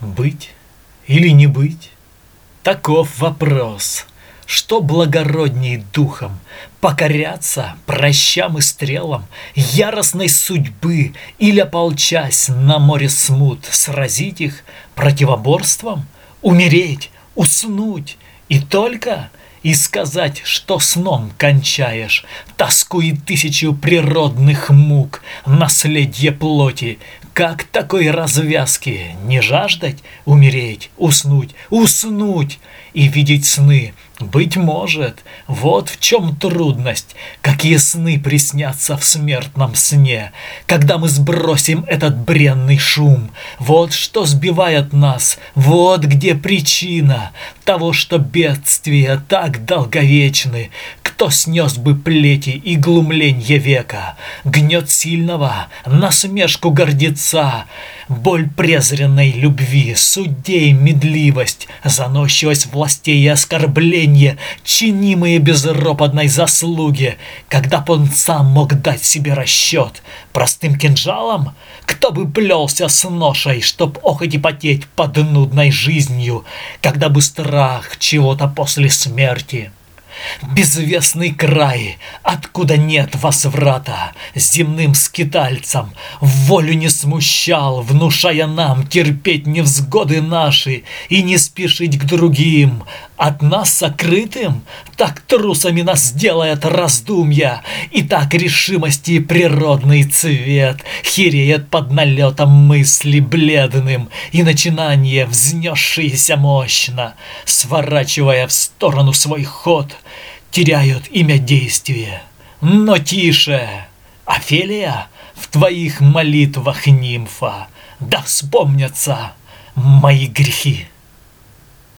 Быть или не быть? Таков вопрос. Что благородней духом? Покоряться прощам и стрелам Яростной судьбы Или, ополчась на море смут, Сразить их противоборством? Умереть, уснуть и только и сказать, что сном кончаешь, тоскуя тысячу природных мук, наследие плоти, как такой развязки не жаждать умереть, уснуть, уснуть и видеть сны? Быть может, вот в чем трудность, какие сны приснятся в смертном сне, когда мы сбросим этот бренный шум. Вот что сбивает нас, вот где причина того, что бедствия так долговечны, кто снес бы плети и глумленье века, Гнет сильного, насмешку гордеца, Боль презренной любви, судей медливость, Заносчивость властей и оскорбление, Чинимые безропотной заслуги, Когда б он сам мог дать себе расчет? Простым кинжалом? Кто бы плелся с ношей, Чтоб охоть и потеть под нудной жизнью, Когда бы страх чего-то после смерти — Безвестный край, откуда нет возврата, Земным скитальцам. Волю не смущал, Внушая нам терпеть невзгоды наши И не спешить к другим, от нас сокрытым, Так трусами нас делает раздумья, И так решимости природный цвет Хереет под налетом мысли бледным, И начинание, взнесшееся мощно, Сворачивая в сторону свой ход, Теряют имя действия. Но тише! Офелия, в твоих молитвах нимфа, Да вспомнятся мои грехи.